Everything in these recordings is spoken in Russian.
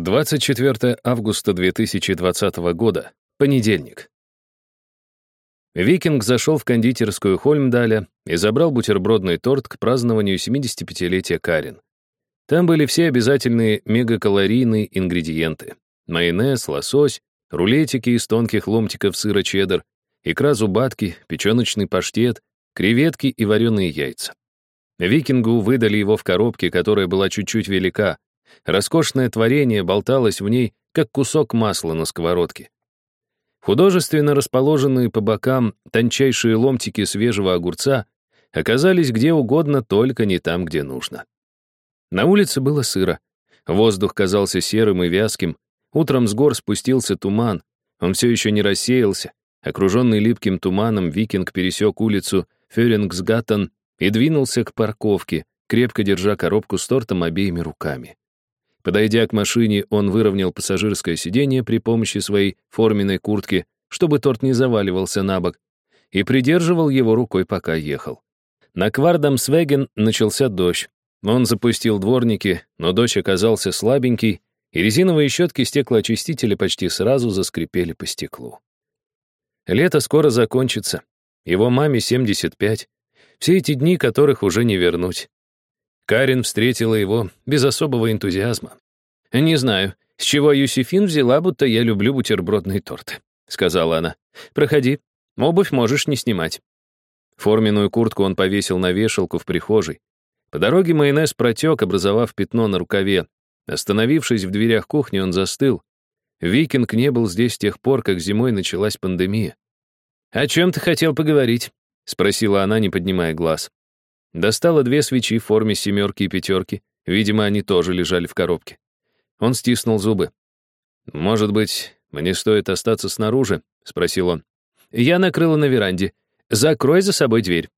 24 августа 2020 года. Понедельник. Викинг зашел в кондитерскую Хольмдаля и забрал бутербродный торт к празднованию 75-летия Карин. Там были все обязательные мегакалорийные ингредиенты. Майонез, лосось, рулетики из тонких ломтиков сыра чеддер, икра зубатки, печеночный паштет, креветки и вареные яйца. Викингу выдали его в коробке, которая была чуть-чуть велика, Роскошное творение болталось в ней, как кусок масла на сковородке. Художественно расположенные по бокам тончайшие ломтики свежего огурца оказались где угодно, только не там, где нужно. На улице было сыро. Воздух казался серым и вязким. Утром с гор спустился туман. Он все еще не рассеялся. Окруженный липким туманом, викинг пересек улицу Фёрингсгаттен и двинулся к парковке, крепко держа коробку с тортом обеими руками. Подойдя к машине, он выровнял пассажирское сиденье при помощи своей форменной куртки, чтобы торт не заваливался на бок, и придерживал его рукой, пока ехал. На Квардамсвеген начался дождь. Он запустил дворники, но дождь оказался слабенький, и резиновые щетки стеклоочистителя почти сразу заскрипели по стеклу. Лето скоро закончится. Его маме 75. Все эти дни, которых уже не вернуть. Карин встретила его без особого энтузиазма. «Не знаю, с чего Юсифин взяла, будто я люблю бутербродные торты», — сказала она. «Проходи, обувь можешь не снимать». Форменную куртку он повесил на вешалку в прихожей. По дороге майонез протек, образовав пятно на рукаве. Остановившись в дверях кухни, он застыл. Викинг не был здесь с тех пор, как зимой началась пандемия. «О чем ты хотел поговорить?» — спросила она, не поднимая глаз. Достала две свечи в форме семерки и пятерки. Видимо, они тоже лежали в коробке. Он стиснул зубы. «Может быть, мне стоит остаться снаружи?» — спросил он. «Я накрыла на веранде. Закрой за собой дверь».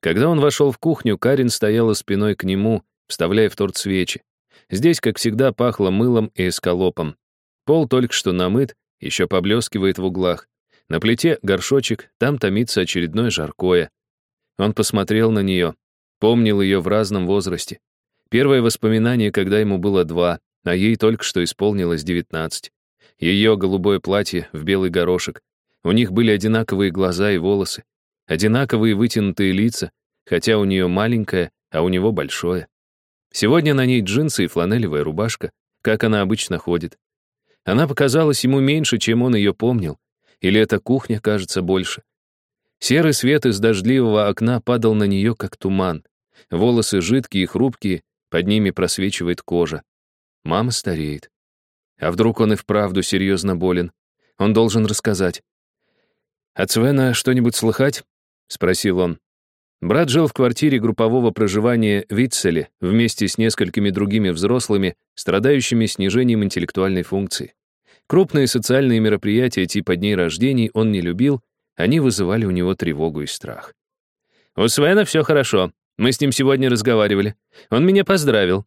Когда он вошел в кухню, Карин стояла спиной к нему, вставляя в торт свечи. Здесь, как всегда, пахло мылом и эскалопом. Пол только что намыт, еще поблескивает в углах. На плите горшочек, там томится очередное жаркое. Он посмотрел на нее, помнил ее в разном возрасте. Первое воспоминание, когда ему было два, а ей только что исполнилось девятнадцать. Ее голубое платье в белый горошек. У них были одинаковые глаза и волосы, одинаковые вытянутые лица, хотя у нее маленькое, а у него большое. Сегодня на ней джинсы и фланелевая рубашка, как она обычно ходит. Она показалась ему меньше, чем он ее помнил. Или эта кухня кажется больше. Серый свет из дождливого окна падал на нее, как туман. Волосы жидкие и хрупкие, под ними просвечивает кожа. Мама стареет. А вдруг он и вправду серьезно болен? Он должен рассказать. «От Свена что-нибудь слыхать?» — спросил он. Брат жил в квартире группового проживания Витцеле вместе с несколькими другими взрослыми, страдающими снижением интеллектуальной функции. Крупные социальные мероприятия типа дней рождений он не любил они вызывали у него тревогу и страх. «У Свена все хорошо. Мы с ним сегодня разговаривали. Он меня поздравил».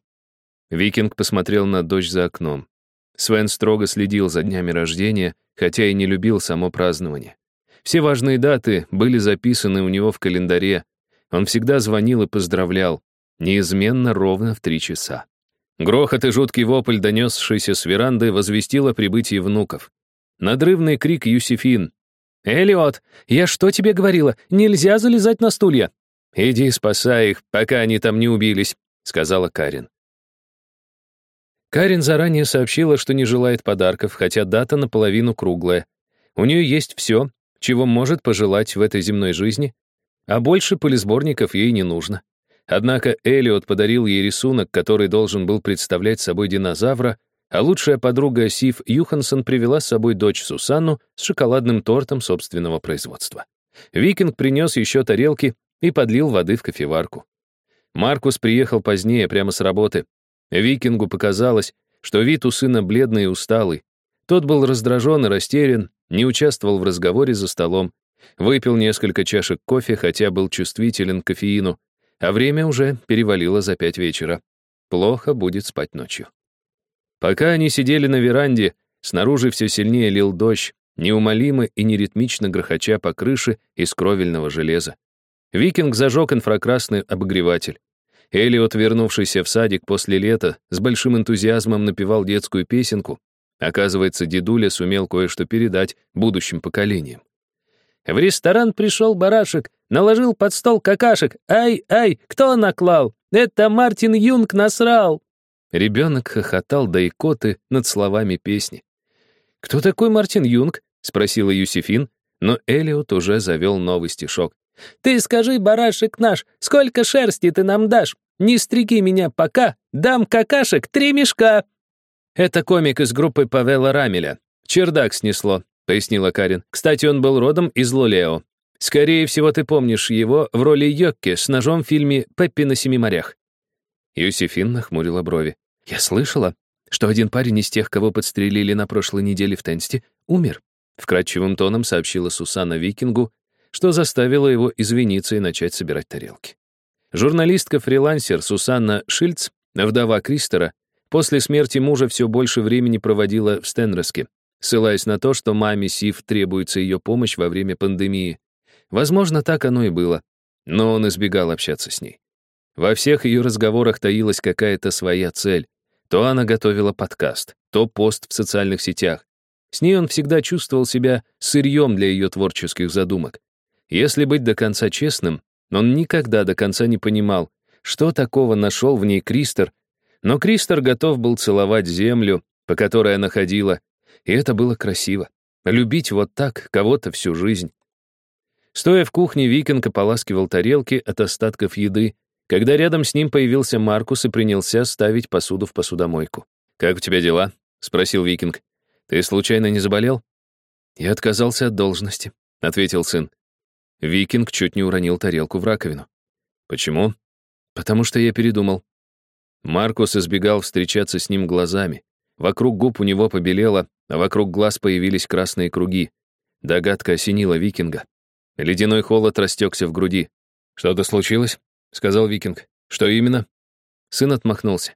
Викинг посмотрел на дождь за окном. Свен строго следил за днями рождения, хотя и не любил само празднование. Все важные даты были записаны у него в календаре. Он всегда звонил и поздравлял, неизменно ровно в три часа. Грохот и жуткий вопль, донесшийся с веранды, возвестил о прибытии внуков. Надрывный крик Юсифин, «Элиот, я что тебе говорила? Нельзя залезать на стулья!» «Иди спасай их, пока они там не убились», — сказала Карин. Карин заранее сообщила, что не желает подарков, хотя дата наполовину круглая. У нее есть все, чего может пожелать в этой земной жизни, а больше полисборников ей не нужно. Однако Элиот подарил ей рисунок, который должен был представлять собой динозавра, а лучшая подруга Сив Юхансон привела с собой дочь Сусанну с шоколадным тортом собственного производства. Викинг принес еще тарелки и подлил воды в кофеварку. Маркус приехал позднее, прямо с работы. Викингу показалось, что вид у сына бледный и усталый. Тот был раздражен и растерян, не участвовал в разговоре за столом, выпил несколько чашек кофе, хотя был чувствителен к кофеину, а время уже перевалило за пять вечера. Плохо будет спать ночью. Пока они сидели на веранде, снаружи все сильнее лил дождь, неумолимо и неритмично грохоча по крыше из кровельного железа. Викинг зажег инфракрасный обогреватель. Элиот, вернувшийся в садик после лета, с большим энтузиазмом напевал детскую песенку. Оказывается, дедуля сумел кое-что передать будущим поколениям. В ресторан пришел барашек, наложил под стол какашек. Ай, ай, кто наклал? Это Мартин Юнг насрал. Ребенок хохотал до икоты над словами песни. «Кто такой Мартин Юнг?» — спросила Юсифин, но Элиот уже завел новый стишок. «Ты скажи, барашек наш, сколько шерсти ты нам дашь? Не стриги меня пока, дам какашек три мешка!» «Это комик из группы Павела Рамеля. Чердак снесло», — пояснила Карин. «Кстати, он был родом из Лолео. Скорее всего, ты помнишь его в роли Йокки с ножом в фильме «Пеппи на семи морях». Юсифин нахмурила брови. «Я слышала, что один парень из тех, кого подстрелили на прошлой неделе в Тенсте, умер», вкрадчивым тоном сообщила Сусана Викингу, что заставило его извиниться и начать собирать тарелки. Журналистка-фрилансер Сусанна Шильц, вдова Кристера, после смерти мужа все больше времени проводила в Стенроске, ссылаясь на то, что маме Сив требуется ее помощь во время пандемии. Возможно, так оно и было, но он избегал общаться с ней. Во всех ее разговорах таилась какая-то своя цель. То она готовила подкаст, то пост в социальных сетях. С ней он всегда чувствовал себя сырьем для ее творческих задумок. Если быть до конца честным, он никогда до конца не понимал, что такого нашел в ней Кристер, но Кристер готов был целовать землю, по которой она ходила, и это было красиво. Любить вот так кого-то всю жизнь. Стоя в кухне, Викинг ополаскивал тарелки от остатков еды, когда рядом с ним появился Маркус и принялся ставить посуду в посудомойку. «Как у тебя дела?» — спросил Викинг. «Ты случайно не заболел?» «Я отказался от должности», — ответил сын. Викинг чуть не уронил тарелку в раковину. «Почему?» «Потому что я передумал». Маркус избегал встречаться с ним глазами. Вокруг губ у него побелело, а вокруг глаз появились красные круги. Догадка осенила Викинга. Ледяной холод растекся в груди. «Что-то случилось?» — сказал Викинг. «Что именно?» Сын отмахнулся.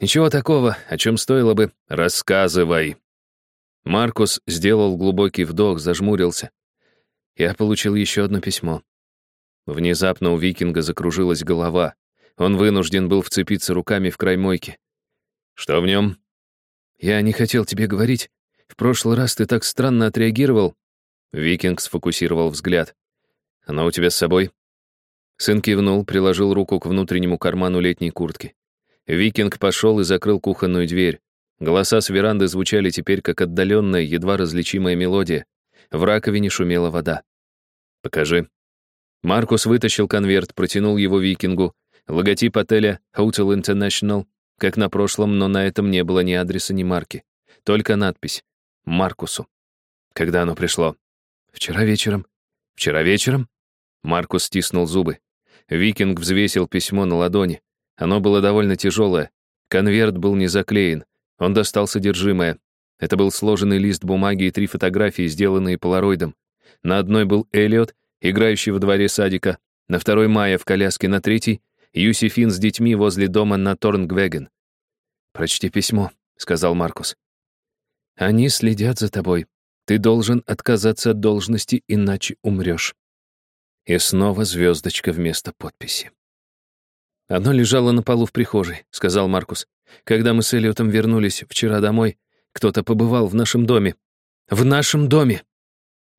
«Ничего такого, о чем стоило бы...» «Рассказывай!» Маркус сделал глубокий вдох, зажмурился. Я получил еще одно письмо. Внезапно у Викинга закружилась голова. Он вынужден был вцепиться руками в край мойки. «Что в нем?» «Я не хотел тебе говорить. В прошлый раз ты так странно отреагировал». Викинг сфокусировал взгляд. «Оно у тебя с собой?» Сын кивнул, приложил руку к внутреннему карману летней куртки. Викинг пошел и закрыл кухонную дверь. Голоса с веранды звучали теперь как отдаленная, едва различимая мелодия. В раковине шумела вода. «Покажи». Маркус вытащил конверт, протянул его Викингу. Логотип отеля Hotel International, как на прошлом, но на этом не было ни адреса, ни марки. Только надпись «Маркусу». Когда оно пришло? Вчера вечером. Вчера вечером? Маркус стиснул зубы. Викинг взвесил письмо на ладони. Оно было довольно тяжелое. Конверт был не заклеен. Он достал содержимое. Это был сложенный лист бумаги и три фотографии, сделанные полароидом. На одной был Элliot, играющий во дворе садика, на второй Майя в коляске, на третьей — Юсифин с детьми возле дома на Торнгвеген. «Прочти письмо», — сказал Маркус. «Они следят за тобой. Ты должен отказаться от должности, иначе умрешь». И снова звездочка вместо подписи. «Оно лежало на полу в прихожей», — сказал Маркус. «Когда мы с Элliотом вернулись вчера домой, кто-то побывал в нашем доме. В нашем доме!»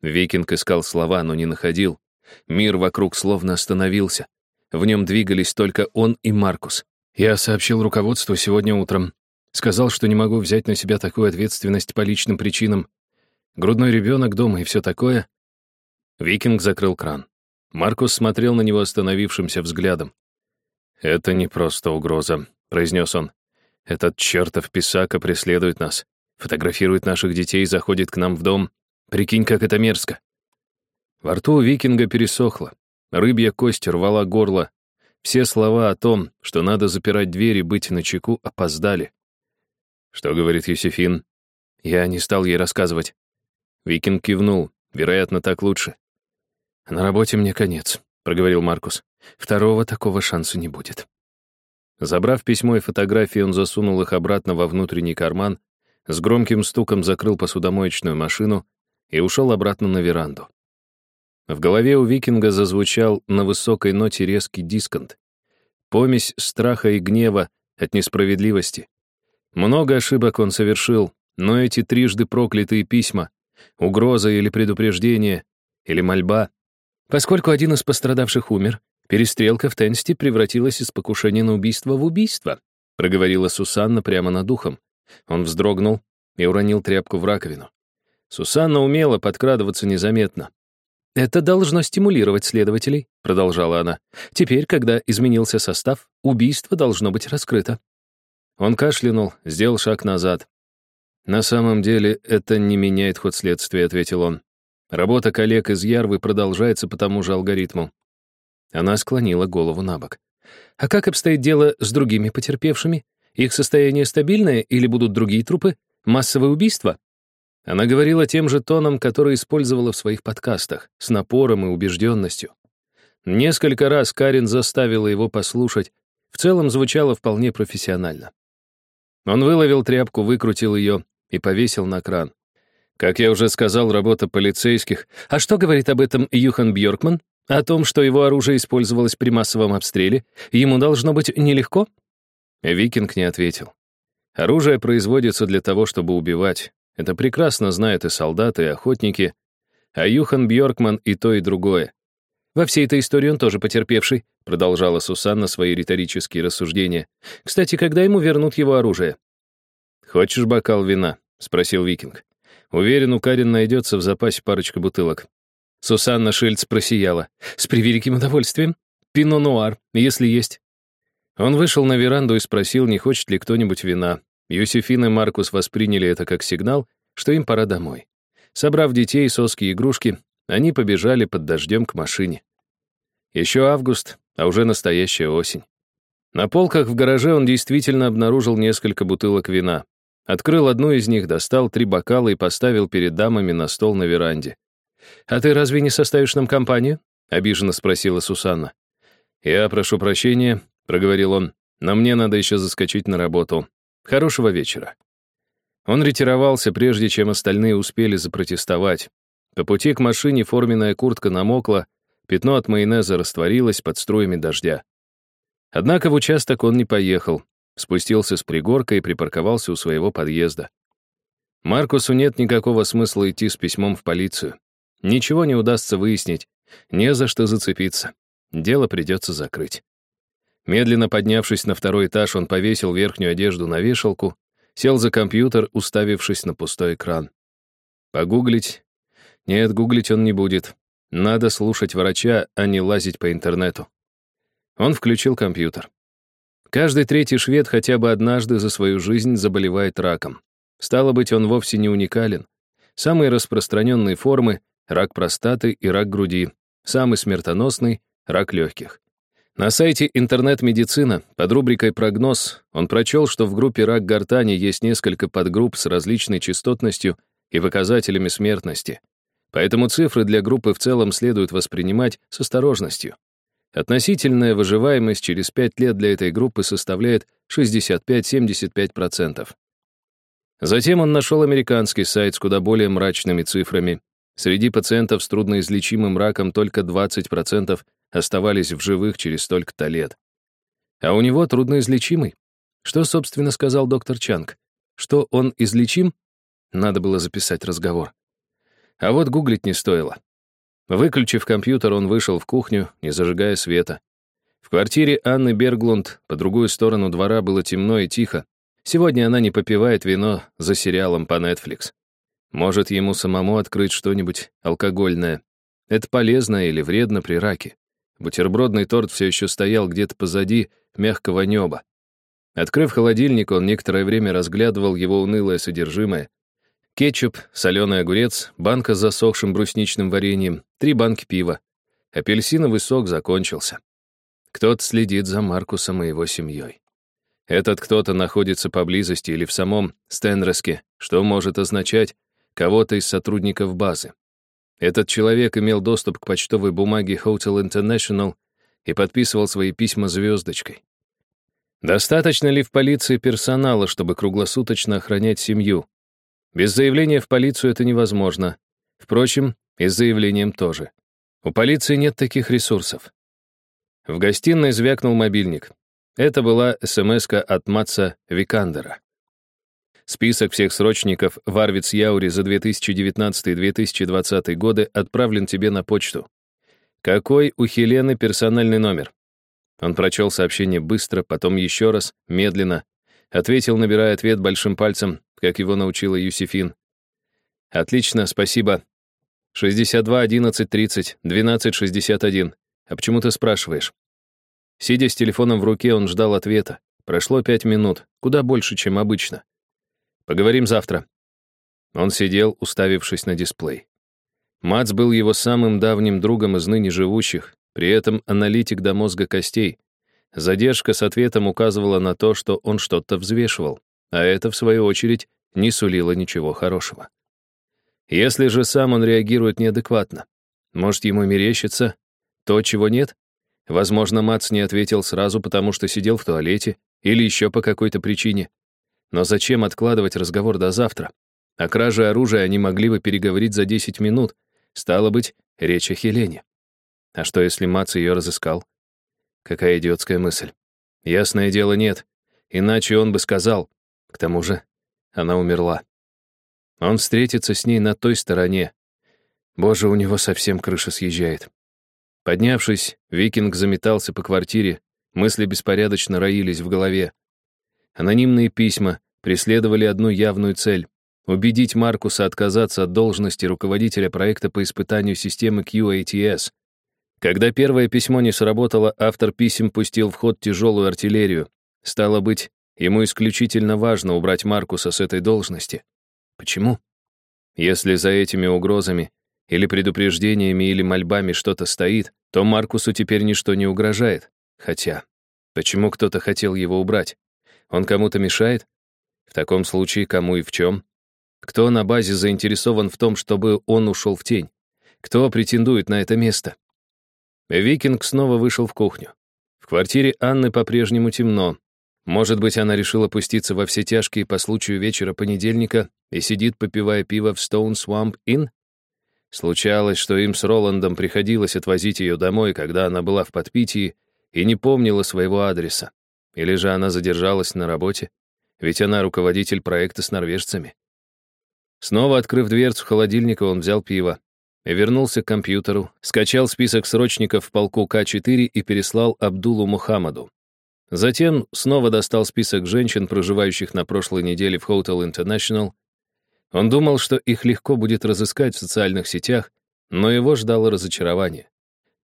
Викинг искал слова, но не находил. Мир вокруг словно остановился. В нем двигались только он и Маркус. «Я сообщил руководству сегодня утром. Сказал, что не могу взять на себя такую ответственность по личным причинам. Грудной ребенок дома и все такое». Викинг закрыл кран. Маркус смотрел на него остановившимся взглядом. «Это не просто угроза», — произнес он. «Этот чертов писака преследует нас, фотографирует наших детей, заходит к нам в дом. Прикинь, как это мерзко». Во рту викинга пересохло. Рыбья кость рвала горло. Все слова о том, что надо запирать дверь и быть начеку, опоздали. Что говорит Юсифин? Я не стал ей рассказывать. Викинг кивнул. Вероятно, так лучше. «На работе мне конец», — проговорил Маркус. «Второго такого шанса не будет». Забрав письмо и фотографии, он засунул их обратно во внутренний карман, с громким стуком закрыл посудомоечную машину и ушел обратно на веранду. В голове у викинга зазвучал на высокой ноте резкий дисконт. помесь страха и гнева от несправедливости. Много ошибок он совершил, но эти трижды проклятые письма, угроза или предупреждение, или мольба, поскольку один из пострадавших умер, перестрелка в Тенсте превратилась из покушения на убийство в убийство, проговорила Сусанна прямо над ухом. Он вздрогнул и уронил тряпку в раковину. Сусанна умела подкрадываться незаметно. «Это должно стимулировать следователей», — продолжала она. «Теперь, когда изменился состав, убийство должно быть раскрыто». Он кашлянул, сделал шаг назад. «На самом деле это не меняет ход следствия», — ответил он. «Работа коллег из Ярвы продолжается по тому же алгоритму». Она склонила голову на бок. «А как обстоит дело с другими потерпевшими? Их состояние стабильное или будут другие трупы? Массовое убийство?» Она говорила тем же тоном, который использовала в своих подкастах, с напором и убежденностью. Несколько раз Карин заставила его послушать, в целом звучало вполне профессионально. Он выловил тряпку, выкрутил ее и повесил на кран. Как я уже сказал, работа полицейских. А что говорит об этом Юхан Бьоркман? О том, что его оружие использовалось при массовом обстреле? Ему должно быть нелегко? Викинг не ответил. Оружие производится для того, чтобы убивать. Это прекрасно знают и солдаты, и охотники. А Юхан Бьоркман и то, и другое. Во всей этой истории он тоже потерпевший, продолжала Сусанна свои риторические рассуждения. Кстати, когда ему вернут его оружие? Хочешь бокал вина? спросил Викинг. Уверен, у Карин найдется в запасе парочка бутылок. Сусанна Шильц просияла. С превеликим удовольствием. Пино-нуар, если есть. Он вышел на веранду и спросил, не хочет ли кто-нибудь вина. Юсифин и Маркус восприняли это как сигнал, что им пора домой. Собрав детей, соски и игрушки, они побежали под дождем к машине. Еще август, а уже настоящая осень. На полках в гараже он действительно обнаружил несколько бутылок вина. Открыл одну из них, достал три бокала и поставил перед дамами на стол на веранде. «А ты разве не составишь нам компанию?» — обиженно спросила Сусанна. «Я прошу прощения», — проговорил он, «но мне надо еще заскочить на работу. Хорошего вечера». Он ретировался, прежде чем остальные успели запротестовать. По пути к машине форменная куртка намокла, пятно от майонеза растворилось под струями дождя. Однако в участок он не поехал, спустился с пригорка и припарковался у своего подъезда. Маркусу нет никакого смысла идти с письмом в полицию. Ничего не удастся выяснить, не за что зацепиться. Дело придется закрыть. Медленно поднявшись на второй этаж, он повесил верхнюю одежду на вешалку, сел за компьютер, уставившись на пустой экран. Погуглить? Нет, гуглить он не будет. Надо слушать врача, а не лазить по интернету. Он включил компьютер. Каждый третий швед хотя бы однажды за свою жизнь заболевает раком. Стало быть, он вовсе не уникален. Самые распространенные формы — рак простаты и рак груди. Самый смертоносный — рак легких. На сайте «Интернет-медицина» под рубрикой «Прогноз» он прочел, что в группе «Рак гортани» есть несколько подгрупп с различной частотностью и показателями смертности. Поэтому цифры для группы в целом следует воспринимать с осторожностью. Относительная выживаемость через 5 лет для этой группы составляет 65-75%. Затем он нашел американский сайт с куда более мрачными цифрами. Среди пациентов с трудноизлечимым раком только 20% оставались в живых через столько-то лет. А у него трудноизлечимый. Что, собственно, сказал доктор Чанг? Что он излечим? Надо было записать разговор. А вот гуглить не стоило. Выключив компьютер, он вышел в кухню, не зажигая света. В квартире Анны Берглунд по другую сторону двора было темно и тихо. Сегодня она не попивает вино за сериалом по Netflix. Может, ему самому открыть что-нибудь алкогольное. Это полезно или вредно при раке. Бутербродный торт все еще стоял где-то позади мягкого неба. Открыв холодильник, он некоторое время разглядывал его унылое содержимое. Кетчуп, соленый огурец, банка с засохшим брусничным вареньем, три банки пива. Апельсиновый сок закончился. Кто-то следит за Маркусом и его семьей. Этот кто-то находится поблизости или в самом Стенреске, что может означать кого-то из сотрудников базы. Этот человек имел доступ к почтовой бумаге Hotel International и подписывал свои письма звездочкой. Достаточно ли в полиции персонала, чтобы круглосуточно охранять семью? Без заявления в полицию это невозможно. Впрочем, и с заявлением тоже. У полиции нет таких ресурсов. В гостиной звякнул мобильник. Это была смс от Матса Викандера. Список всех срочников в Арвиц-Яуре за 2019-2020 годы отправлен тебе на почту. Какой у Хелены персональный номер? Он прочел сообщение быстро, потом еще раз, медленно. Ответил, набирая ответ большим пальцем, как его научила Юсифин. «Отлично, спасибо. 62 11 30 12 61. А почему ты спрашиваешь?» Сидя с телефоном в руке, он ждал ответа. Прошло пять минут, куда больше, чем обычно. Поговорим завтра». Он сидел, уставившись на дисплей. Мац был его самым давним другом из ныне живущих, при этом аналитик до мозга костей. Задержка с ответом указывала на то, что он что-то взвешивал, а это, в свою очередь, не сулило ничего хорошего. Если же сам он реагирует неадекватно, может, ему мерещится то, чего нет? Возможно, Мац не ответил сразу, потому что сидел в туалете или еще по какой-то причине. Но зачем откладывать разговор до завтра? О краже оружия они могли бы переговорить за 10 минут. Стало быть, речь о Хелене. А что, если Мац ее разыскал? Какая идиотская мысль. Ясное дело, нет. Иначе он бы сказал. К тому же, она умерла. Он встретится с ней на той стороне. Боже, у него совсем крыша съезжает. Поднявшись, викинг заметался по квартире, мысли беспорядочно роились в голове. Анонимные письма преследовали одну явную цель — убедить Маркуса отказаться от должности руководителя проекта по испытанию системы QATS. Когда первое письмо не сработало, автор писем пустил в ход тяжелую артиллерию. Стало быть, ему исключительно важно убрать Маркуса с этой должности. Почему? Если за этими угрозами или предупреждениями или мольбами что-то стоит, то Маркусу теперь ничто не угрожает. Хотя, почему кто-то хотел его убрать? Он кому-то мешает? В таком случае, кому и в чем? Кто на базе заинтересован в том, чтобы он ушел в тень? Кто претендует на это место? Викинг снова вышел в кухню. В квартире Анны по-прежнему темно. Может быть, она решила пуститься во все тяжкие по случаю вечера понедельника и сидит, попивая пиво в Stone Swamp Inn? Случалось, что им с Роландом приходилось отвозить ее домой, когда она была в подпитии и не помнила своего адреса. Или же она задержалась на работе? Ведь она руководитель проекта с норвежцами. Снова открыв дверцу холодильника, он взял пиво. Вернулся к компьютеру, скачал список срочников в полку К-4 и переслал Абдулу Мухаммаду. Затем снова достал список женщин, проживающих на прошлой неделе в Hotel International. Он думал, что их легко будет разыскать в социальных сетях, но его ждало разочарование.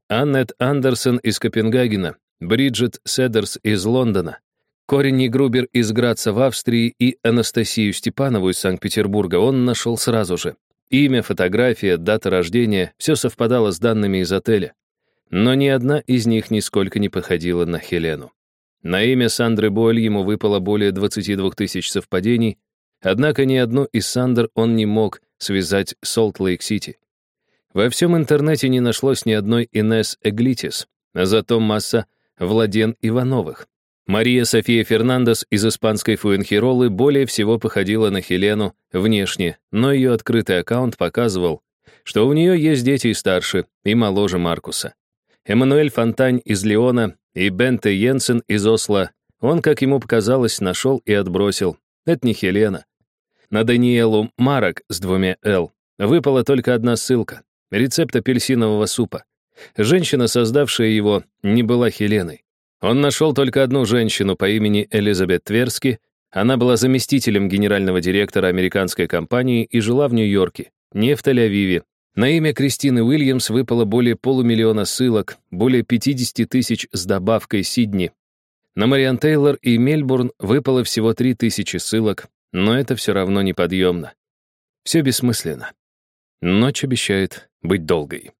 Аннет Андерсон из Копенгагена Бриджит Седерс из Лондона, Корень Грубер из Граца в Австрии и Анастасию Степанову из Санкт-Петербурга он нашел сразу же. Имя, фотография, дата рождения — все совпадало с данными из отеля. Но ни одна из них нисколько не походила на Хелену. На имя Сандры Бойль ему выпало более 22 тысяч совпадений, однако ни одну из Сандр он не мог связать с Солт-Лейк-Сити. Во всем интернете не нашлось ни одной Инес Эглитис, а зато масса Владен Ивановых. Мария София Фернандес из испанской Фуэнхиролы более всего походила на Хелену внешне, но ее открытый аккаунт показывал, что у нее есть дети и старше, и моложе Маркуса. Эммануэль Фонтань из Леона и Бенте Йенсен из Осло он, как ему показалось, нашел и отбросил. Это не Хелена. На Даниэлу Марок с двумя «Л» выпала только одна ссылка — рецепт апельсинового супа. Женщина, создавшая его, не была Хеленой. Он нашел только одну женщину по имени Элизабет Тверски. Она была заместителем генерального директора американской компании и жила в Нью-Йорке, не в Тель-Авиве. На имя Кристины Уильямс выпало более полумиллиона ссылок, более 50 тысяч с добавкой Сидни. На Мариан Тейлор и Мельбурн выпало всего 3 тысячи ссылок, но это все равно неподъемно. Все бессмысленно. Ночь обещает быть долгой.